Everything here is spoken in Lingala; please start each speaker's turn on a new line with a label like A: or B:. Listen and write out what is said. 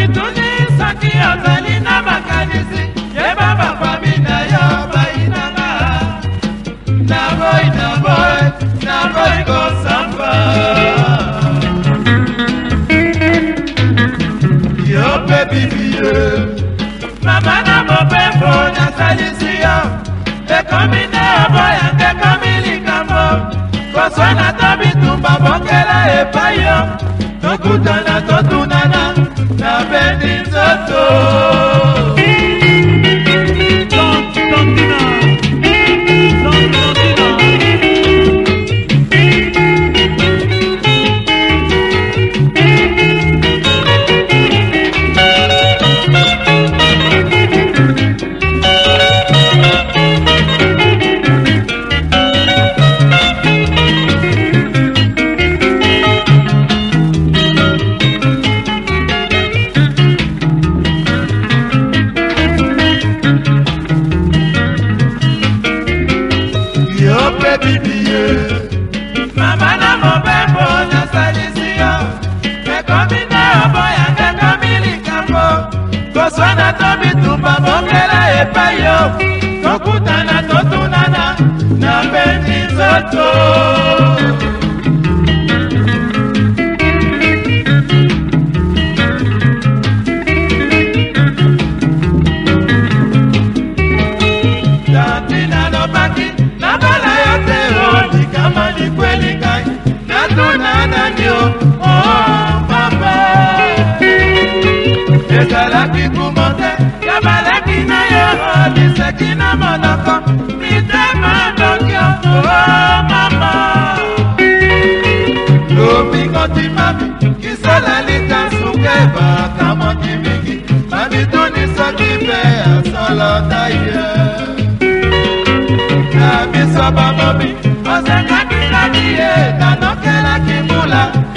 A: bituni saki ozali na makanisi yeba bakwami na yo bayinanga na boy na boy na boy kosamba yo mpe bibie mama na mopembo nasalisi Santo. nayebi ye mama na mobembo nasalisi yo ekomi na oboyanga komi likambo kozwa na to bitumba bongela epai yo tokutana totunana na mbendi nzoto tanti nalobaki ezalaki kumo te yo balaki na yo biseki na monoko mitema nokio o mama lobingo timami kisala litasuke bakamoki mingi babituni soki mpe asolo na ye na biso bamobi ozengakinaki ye nanokelaki mbula